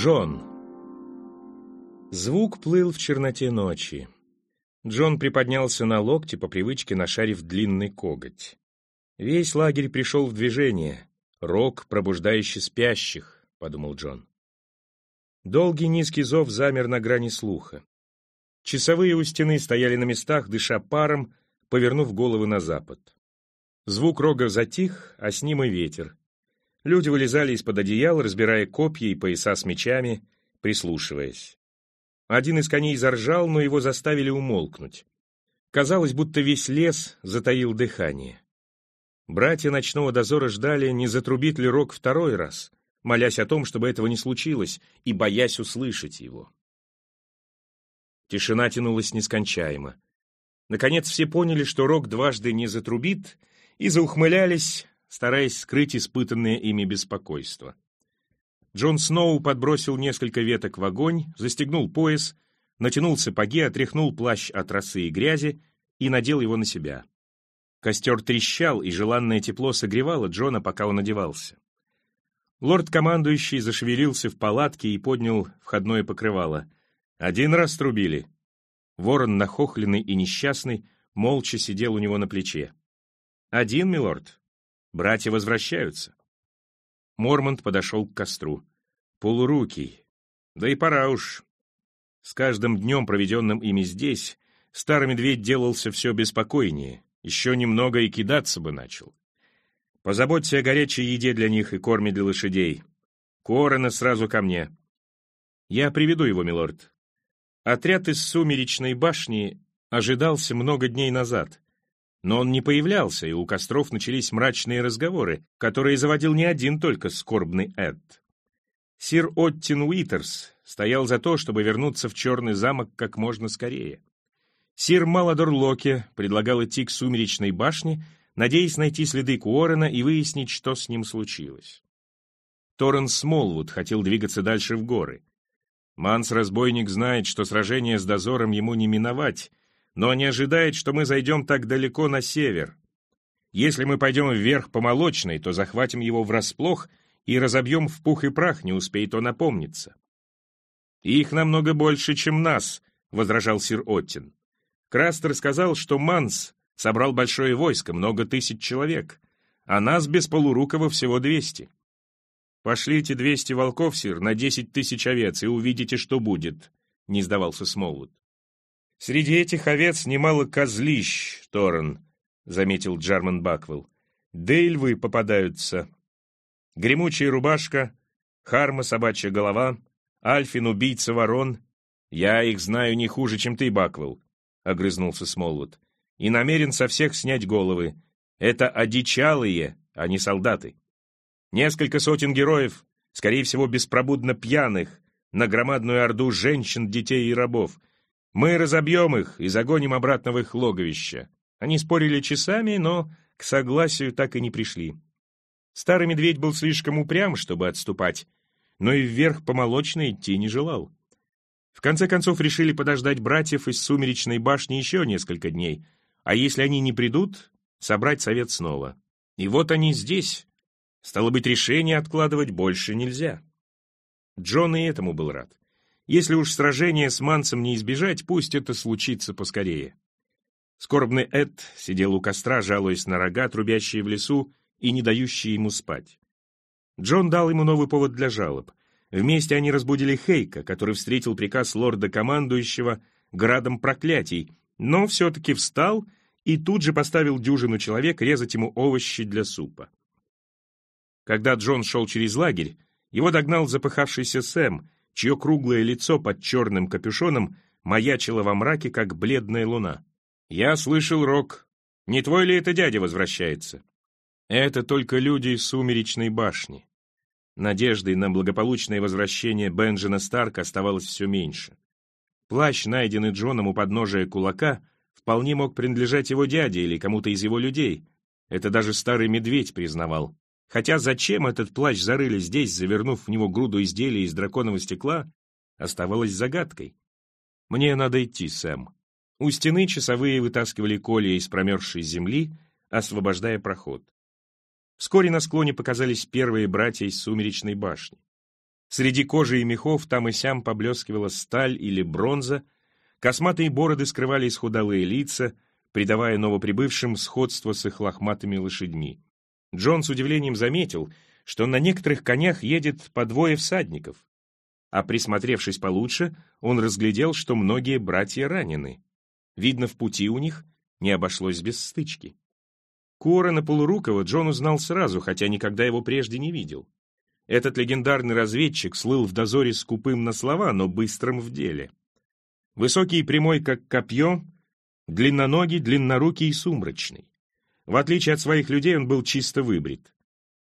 Джон. Звук плыл в черноте ночи. Джон приподнялся на локте, по привычке нашарив длинный коготь. Весь лагерь пришел в движение. Рок, пробуждающий спящих, — подумал Джон. Долгий низкий зов замер на грани слуха. Часовые у стены стояли на местах, дыша паром, повернув головы на запад. Звук рога затих, а с ним и ветер. Люди вылезали из-под одеял, разбирая копья и пояса с мечами, прислушиваясь. Один из коней заржал, но его заставили умолкнуть. Казалось, будто весь лес затаил дыхание. Братья ночного дозора ждали, не затрубит ли рог второй раз, молясь о том, чтобы этого не случилось, и боясь услышать его. Тишина тянулась нескончаемо. Наконец все поняли, что рог дважды не затрубит, и заухмылялись, стараясь скрыть испытанное ими беспокойство. Джон Сноу подбросил несколько веток в огонь, застегнул пояс, натянул сапоги, отряхнул плащ от росы и грязи и надел его на себя. Костер трещал, и желанное тепло согревало Джона, пока он одевался. Лорд-командующий зашевелился в палатке и поднял входное покрывало. Один раз трубили. Ворон, нахохленный и несчастный, молча сидел у него на плече. «Один, милорд?» Братья возвращаются. Мормонт подошел к костру. Полурукий. Да и пора уж. С каждым днем, проведенным ими здесь, старый медведь делался все беспокойнее. Еще немного и кидаться бы начал. Позаботься о горячей еде для них и корме для лошадей. Корона сразу ко мне. Я приведу его, милорд. Отряд из сумеречной башни ожидался много дней назад. Но он не появлялся, и у костров начались мрачные разговоры, которые заводил не один только скорбный Эд. Сир Оттин Уитерс стоял за то, чтобы вернуться в Черный замок как можно скорее. Сир Маладор Локи предлагал идти к Сумеречной башне, надеясь найти следы Куорена и выяснить, что с ним случилось. Торрен Смолвуд хотел двигаться дальше в горы. Манс-разбойник знает, что сражение с дозором ему не миновать, но не ожидает, что мы зайдем так далеко на север. Если мы пойдем вверх по Молочной, то захватим его врасплох и разобьем в пух и прах, не успеет он опомниться. «Их намного больше, чем нас», — возражал сир Оттин. Крастер сказал, что Манс собрал большое войско, много тысяч человек, а нас без Полурукова всего двести. «Пошлите двести волков, сир, на десять тысяч овец, и увидите, что будет», — не сдавался Смолвуд. «Среди этих овец немало козлищ, Торрен», — заметил Джарман Баквелл. «Да и львы попадаются. Гремучая рубашка, Харма собачья голова, Альфин убийца ворон. Я их знаю не хуже, чем ты, Баквелл», — огрызнулся Смолвуд. «И намерен со всех снять головы. Это одичалые, а не солдаты. Несколько сотен героев, скорее всего, беспробудно пьяных, на громадную орду женщин, детей и рабов — мы разобьем их и загоним обратно в их логовище. Они спорили часами, но к согласию так и не пришли. Старый медведь был слишком упрям, чтобы отступать, но и вверх по молочной идти не желал. В конце концов решили подождать братьев из сумеречной башни еще несколько дней, а если они не придут, собрать совет снова. И вот они здесь. Стало быть, решение откладывать больше нельзя. Джон и этому был рад. Если уж сражение с Мансом не избежать, пусть это случится поскорее. Скорбный Эд сидел у костра, жалуясь на рога, трубящие в лесу и не дающие ему спать. Джон дал ему новый повод для жалоб. Вместе они разбудили Хейка, который встретил приказ лорда-командующего градом проклятий, но все-таки встал и тут же поставил дюжину человек резать ему овощи для супа. Когда Джон шел через лагерь, его догнал запыхавшийся Сэм, чье круглое лицо под черным капюшоном маячило во мраке, как бледная луна. «Я слышал, Рок. Не твой ли это дядя возвращается?» «Это только люди из сумеречной башни». Надеждой на благополучное возвращение Бенджина Старка оставалось все меньше. Плащ, найденный Джоном у подножия кулака, вполне мог принадлежать его дяде или кому-то из его людей. Это даже старый медведь признавал. Хотя зачем этот плащ зарыли здесь, завернув в него груду изделий из драконового стекла, оставалось загадкой. «Мне надо идти, Сэм». У стены часовые вытаскивали колья из промерзшей земли, освобождая проход. Вскоре на склоне показались первые братья из сумеречной башни. Среди кожи и мехов там и сям поблескивала сталь или бронза, косматые бороды скрывали исхудалые лица, придавая новоприбывшим сходство с их лохматыми лошадьми. Джон с удивлением заметил, что на некоторых конях едет по двое всадников, а присмотревшись получше, он разглядел, что многие братья ранены. Видно, в пути у них не обошлось без стычки. Куорена Полурукова Джон узнал сразу, хотя никогда его прежде не видел. Этот легендарный разведчик слыл в дозоре скупым на слова, но быстрым в деле. Высокий и прямой, как копье, длинноногий, длиннорукий и сумрачный. В отличие от своих людей, он был чисто выбрит.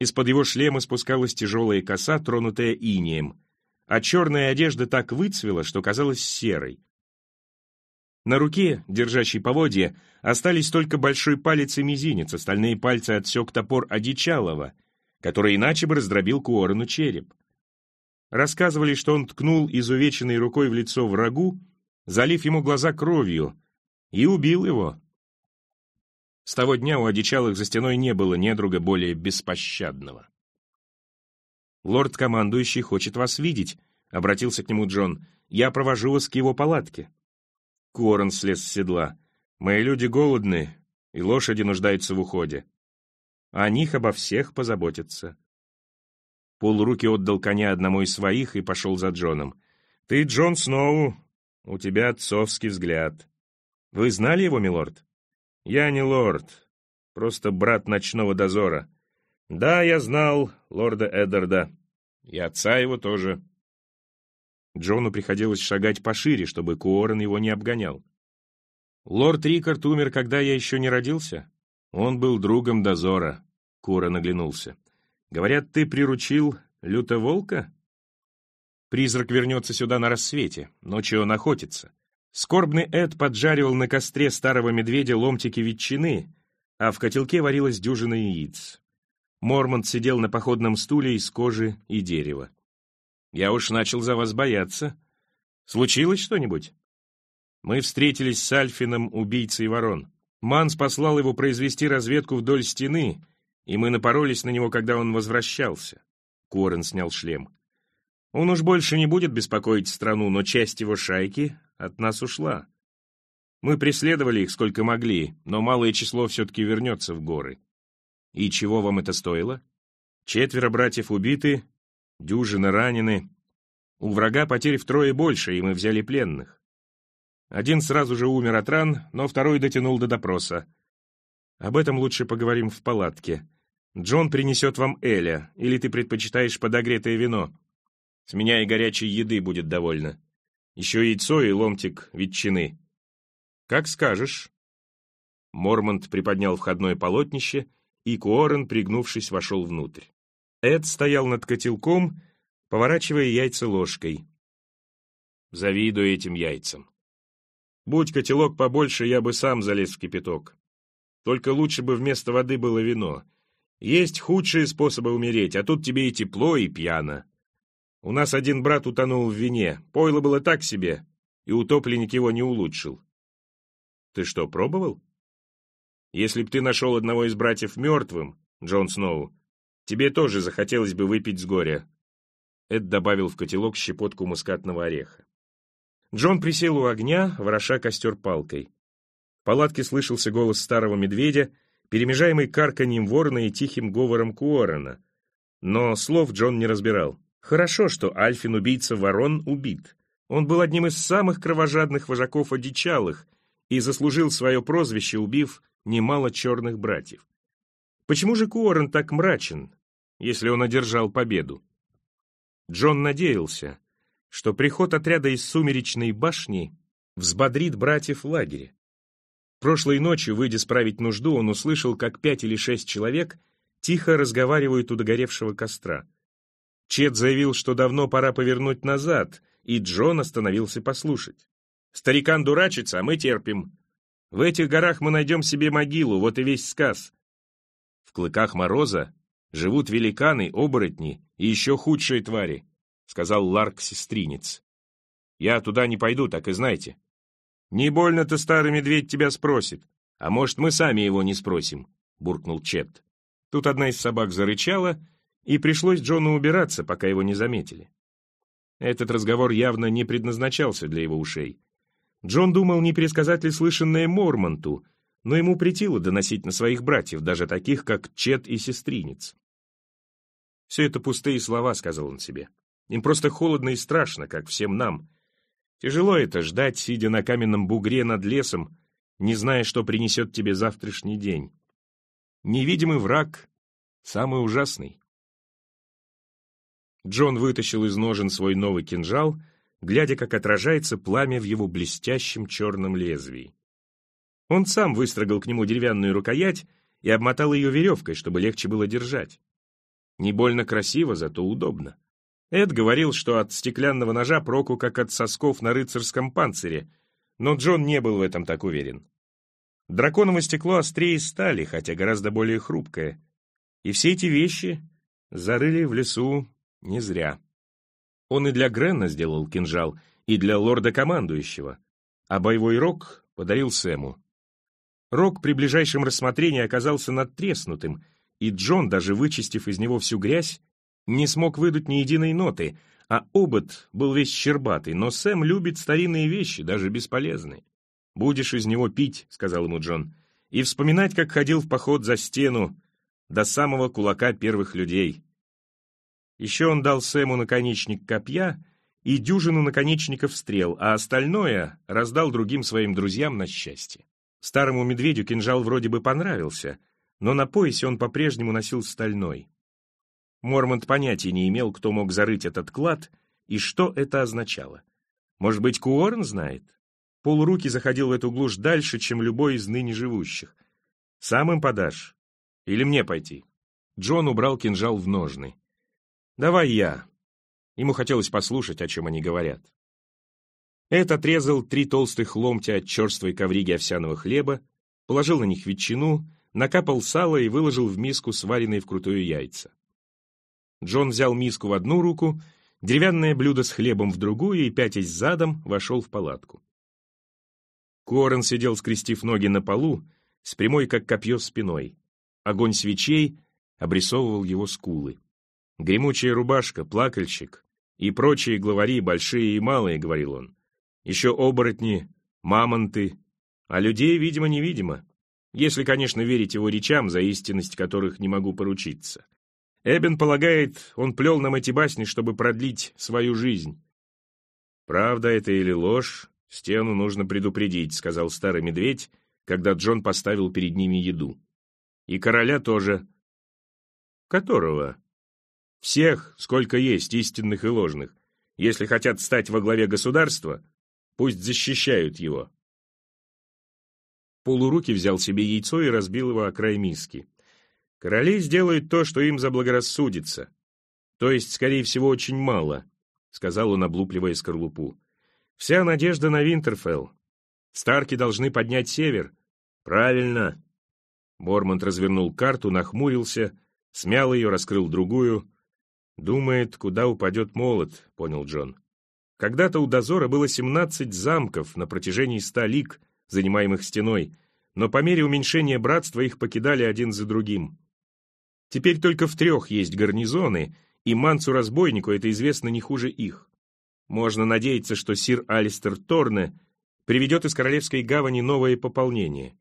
Из-под его шлема спускалась тяжелая коса, тронутая инеем, а черная одежда так выцвела, что казалась серой. На руке, держащей поводья, остались только большой палец и мизинец, остальные пальцы отсек топор Одичалова, который иначе бы раздробил Куорену череп. Рассказывали, что он ткнул изувеченной рукой в лицо врагу, залив ему глаза кровью, и убил его. С того дня у одичалых за стеной не было недруга более беспощадного. «Лорд-командующий хочет вас видеть», — обратился к нему Джон. «Я провожу вас к его палатке». Корон слез с седла. «Мои люди голодны, и лошади нуждаются в уходе. О них обо всех позаботятся». Полуруки отдал коня одному из своих и пошел за Джоном. «Ты Джон Сноу, у тебя отцовский взгляд. Вы знали его, милорд?» «Я не лорд, просто брат ночного дозора. Да, я знал лорда Эддарда, и отца его тоже». Джону приходилось шагать пошире, чтобы Куоррен его не обгонял. «Лорд Рикард умер, когда я еще не родился? Он был другом дозора», — Куоррен оглянулся. «Говорят, ты приручил лютоволка?» Призрак вернется сюда на рассвете, ночью он охотится. Скорбный Эд поджаривал на костре старого медведя ломтики ветчины, а в котелке варилась дюжина яиц. Мормонт сидел на походном стуле из кожи и дерева. «Я уж начал за вас бояться. Случилось что-нибудь?» Мы встретились с Альфином, убийцей ворон. Манс послал его произвести разведку вдоль стены, и мы напоролись на него, когда он возвращался. Корен снял шлем. Он уж больше не будет беспокоить страну, но часть его шайки от нас ушла. Мы преследовали их сколько могли, но малое число все-таки вернется в горы. И чего вам это стоило? Четверо братьев убиты, дюжины ранены. У врага потерь втрое больше, и мы взяли пленных. Один сразу же умер от ран, но второй дотянул до допроса. Об этом лучше поговорим в палатке. Джон принесет вам Эля, или ты предпочитаешь подогретое вино? С меня и горячей еды будет довольно. Еще яйцо и ломтик ветчины. Как скажешь. Мормонт приподнял входное полотнище, и Куоррен, пригнувшись, вошел внутрь. Эд стоял над котелком, поворачивая яйца ложкой. Завидую этим яйцам. Будь котелок побольше, я бы сам залез в кипяток. Только лучше бы вместо воды было вино. Есть худшие способы умереть, а тут тебе и тепло, и пьяно. У нас один брат утонул в вине, пойло было так себе, и утопленник его не улучшил. Ты что, пробовал? Если б ты нашел одного из братьев мертвым, Джон Сноу, тебе тоже захотелось бы выпить с горя. Эд добавил в котелок щепотку мускатного ореха. Джон присел у огня, вороша костер палкой. В палатке слышался голос старого медведя, перемежаемый карканьем ворона и тихим говором Куоррена. Но слов Джон не разбирал. Хорошо, что Альфин, убийца ворон, убит. Он был одним из самых кровожадных вожаков одичалых и заслужил свое прозвище, убив немало черных братьев. Почему же Куоррен так мрачен, если он одержал победу? Джон надеялся, что приход отряда из сумеречной башни взбодрит братьев в лагере. Прошлой ночью, выйдя справить нужду, он услышал, как пять или шесть человек тихо разговаривают у догоревшего костра. Чет заявил, что давно пора повернуть назад, и Джон остановился послушать. «Старикан дурачится, а мы терпим. В этих горах мы найдем себе могилу, вот и весь сказ». В клыках мороза живут великаны, оборотни и еще худшие твари, сказал Ларк-сестринец. Я туда не пойду, так и знайте. Не больно-то старый медведь тебя спросит, а может, мы сами его не спросим, буркнул Чет. Тут одна из собак зарычала, и пришлось Джону убираться, пока его не заметили. Этот разговор явно не предназначался для его ушей. Джон думал, не пересказать ли слышанное Мормонту, но ему притило доносить на своих братьев, даже таких, как Чет и сестринец. «Все это пустые слова», — сказал он себе. «Им просто холодно и страшно, как всем нам. Тяжело это ждать, сидя на каменном бугре над лесом, не зная, что принесет тебе завтрашний день. Невидимый враг — самый ужасный». Джон вытащил из ножен свой новый кинжал, глядя, как отражается пламя в его блестящем черном лезвии. Он сам выстрогал к нему деревянную рукоять и обмотал ее веревкой, чтобы легче было держать. Не больно красиво, зато удобно. Эд говорил, что от стеклянного ножа проку как от сосков на рыцарском панцире, но Джон не был в этом так уверен. Драконово стекло острее стали, хотя гораздо более хрупкое. И все эти вещи зарыли в лесу не зря. Он и для Гренна сделал кинжал, и для лорда-командующего, а боевой рог подарил Сэму. Рог при ближайшем рассмотрении оказался надтреснутым, и Джон, даже вычистив из него всю грязь, не смог выдуть ни единой ноты, а обод был весь щербатый, но Сэм любит старинные вещи, даже бесполезные. «Будешь из него пить», — сказал ему Джон, — «и вспоминать, как ходил в поход за стену до самого кулака первых людей. Еще он дал Сэму наконечник копья и дюжину наконечников стрел, а остальное раздал другим своим друзьям на счастье. Старому медведю кинжал вроде бы понравился, но на поясе он по-прежнему носил стальной. Мормонт понятия не имел, кто мог зарыть этот клад и что это означало. Может быть, Куорн знает? Полуруки заходил в эту глушь дальше, чем любой из ныне живущих. Сам им подашь? Или мне пойти? Джон убрал кинжал в ножны. «Давай я». Ему хотелось послушать, о чем они говорят. Эд отрезал три толстых ломтя от черствой ковриги овсяного хлеба, положил на них ветчину, накапал сало и выложил в миску сваренные вкрутую яйца. Джон взял миску в одну руку, деревянное блюдо с хлебом в другую и, пятясь задом, вошел в палатку. Корен сидел, скрестив ноги на полу, с прямой, как копье, спиной. Огонь свечей обрисовывал его скулы. Гремучая рубашка, плакальщик и прочие главари, большие и малые, говорил он. Еще оборотни, мамонты, а людей, видимо, невидимо. Если, конечно, верить его речам, за истинность которых не могу поручиться. Эбен полагает, он плел нам эти басни, чтобы продлить свою жизнь. «Правда это или ложь, стену нужно предупредить», — сказал старый медведь, когда Джон поставил перед ними еду. «И короля тоже». «Которого?» Всех, сколько есть, истинных и ложных. Если хотят стать во главе государства, пусть защищают его. Полуруки взял себе яйцо и разбил его о край миски. Короли сделают то, что им заблагорассудится. То есть, скорее всего, очень мало, — сказал он, облупливая скорлупу. Вся надежда на Винтерфелл. Старки должны поднять север. Правильно. Бормонт развернул карту, нахмурился, смял ее, раскрыл другую. «Думает, куда упадет молот», — понял Джон. Когда-то у дозора было 17 замков на протяжении ста лиг, занимаемых стеной, но по мере уменьшения братства их покидали один за другим. Теперь только в трех есть гарнизоны, и Манцу-разбойнику это известно не хуже их. Можно надеяться, что сир Алистер Торне приведет из Королевской гавани новое пополнение.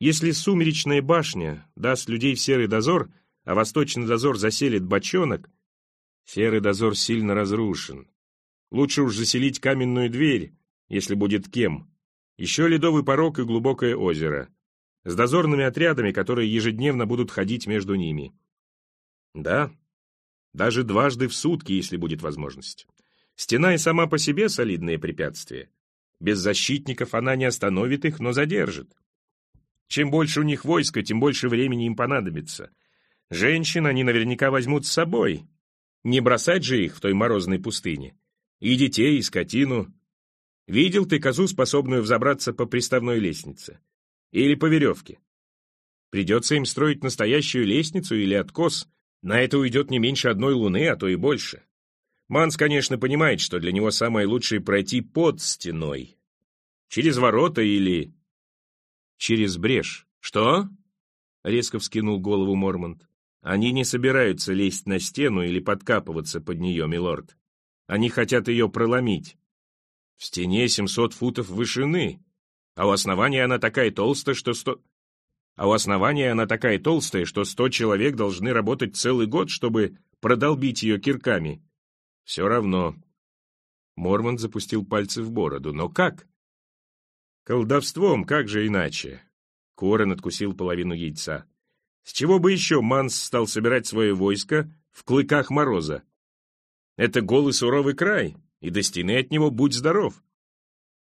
Если сумеречная башня даст людей в серый дозор — а восточный дозор заселит бочонок, серый дозор сильно разрушен. Лучше уж заселить каменную дверь, если будет кем. Еще ледовый порог и глубокое озеро. С дозорными отрядами, которые ежедневно будут ходить между ними. Да, даже дважды в сутки, если будет возможность. Стена и сама по себе солидное препятствие. Без защитников она не остановит их, но задержит. Чем больше у них войска, тем больше времени им понадобится — Женщин они наверняка возьмут с собой. Не бросать же их в той морозной пустыне. И детей, и скотину. Видел ты козу, способную взобраться по приставной лестнице? Или по веревке? Придется им строить настоящую лестницу или откос. На это уйдет не меньше одной луны, а то и больше. Манс, конечно, понимает, что для него самое лучшее пройти под стеной. Через ворота или... Через брешь. Что? Резко вскинул голову Мормонт. Они не собираются лезть на стену или подкапываться под нее, милорд. Они хотят ее проломить. В стене 700 футов вышины, а у основания она такая толстая, что сто... А у основания она такая толстая, что сто человек должны работать целый год, чтобы продолбить ее кирками. Все равно. Мормон запустил пальцы в бороду. Но как? Колдовством, как же иначе? Корен откусил половину яйца. С чего бы еще Манс стал собирать свое войско в клыках мороза? Это голый суровый край, и до стены от него будь здоров.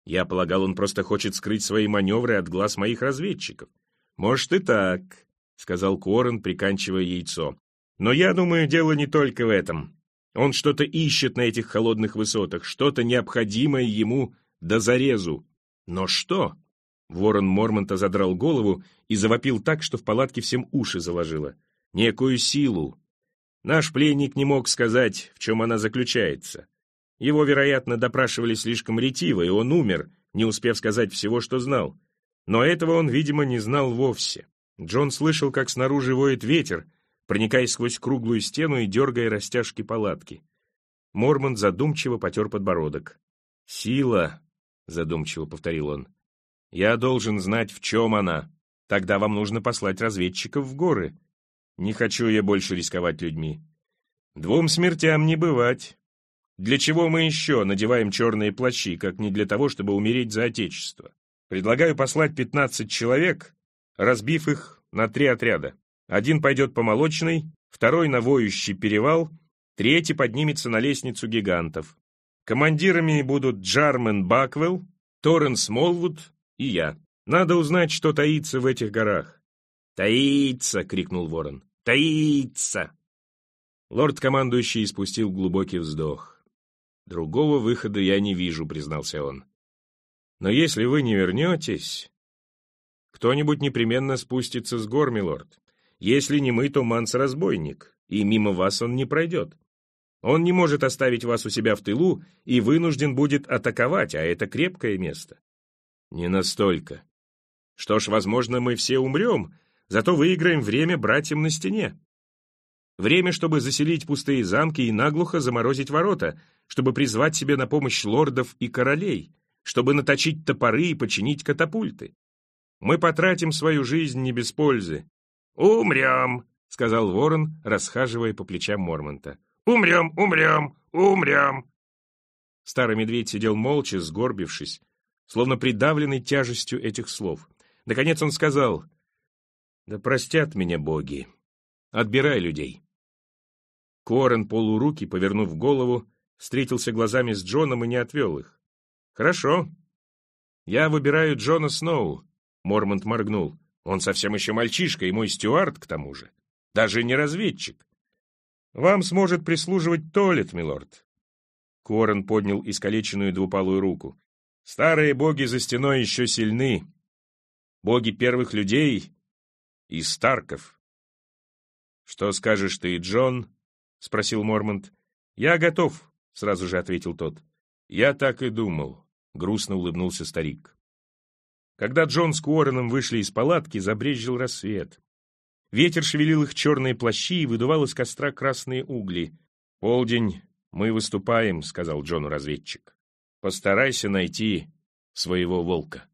Я полагал, он просто хочет скрыть свои маневры от глаз моих разведчиков. Может и так, — сказал Корен, приканчивая яйцо. Но я думаю, дело не только в этом. Он что-то ищет на этих холодных высотах, что-то необходимое ему до зарезу. Но что? Ворон Мормонта задрал голову и завопил так, что в палатке всем уши заложило. Некую силу. Наш пленник не мог сказать, в чем она заключается. Его, вероятно, допрашивали слишком ретиво, и он умер, не успев сказать всего, что знал. Но этого он, видимо, не знал вовсе. Джон слышал, как снаружи воет ветер, проникая сквозь круглую стену и дергая растяжки палатки. Мормон задумчиво потер подбородок. «Сила», — задумчиво повторил он. «Я должен знать, в чем она. Тогда вам нужно послать разведчиков в горы. Не хочу я больше рисковать людьми. Двум смертям не бывать. Для чего мы еще надеваем черные плащи, как не для того, чтобы умереть за Отечество? Предлагаю послать 15 человек, разбив их на три отряда. Один пойдет по Молочной, второй на Воющий перевал, третий поднимется на лестницу гигантов. Командирами будут Джармен Баквелл, Торрен Смолвуд и я. Надо узнать, что таится в этих горах. «Таится!» — крикнул ворон. «Таится!» Лорд-командующий испустил глубокий вздох. «Другого выхода я не вижу», — признался он. Но если вы не вернетесь, кто-нибудь непременно спустится с гор, милорд. Если не мы, то Манс-разбойник, и мимо вас он не пройдет. Он не может оставить вас у себя в тылу и вынужден будет атаковать, а это крепкое место. Не настолько. Что ж, возможно, мы все умрем, зато выиграем время братьям на стене. Время, чтобы заселить пустые замки и наглухо заморозить ворота, чтобы призвать себе на помощь лордов и королей чтобы наточить топоры и починить катапульты. Мы потратим свою жизнь не без пользы. «Умрем», — сказал ворон, расхаживая по плечам Мормонта. «Умрем, умрем, умрем». Старый медведь сидел молча, сгорбившись, словно придавленный тяжестью этих слов. Наконец он сказал, «Да простят меня боги. Отбирай людей». Корен, полуруки, повернув голову, встретился глазами с Джоном и не отвел их. «Хорошо. Я выбираю Джона Сноу», — Мормонт моргнул. «Он совсем еще мальчишка, и мой стюард к тому же. Даже не разведчик. Вам сможет прислуживать Толет, милорд». Корен поднял искалеченную двупалую руку. «Старые боги за стеной еще сильны. Боги первых людей и Старков». «Что скажешь ты, Джон?» — спросил Мормонт. «Я готов», — сразу же ответил тот. «Я так и думал», — грустно улыбнулся старик. Когда Джон с Куореном вышли из палатки, забрезжил рассвет. Ветер шевелил их черные плащи и выдувал из костра красные угли. «Полдень, мы выступаем», — сказал Джону разведчик. «Постарайся найти своего волка».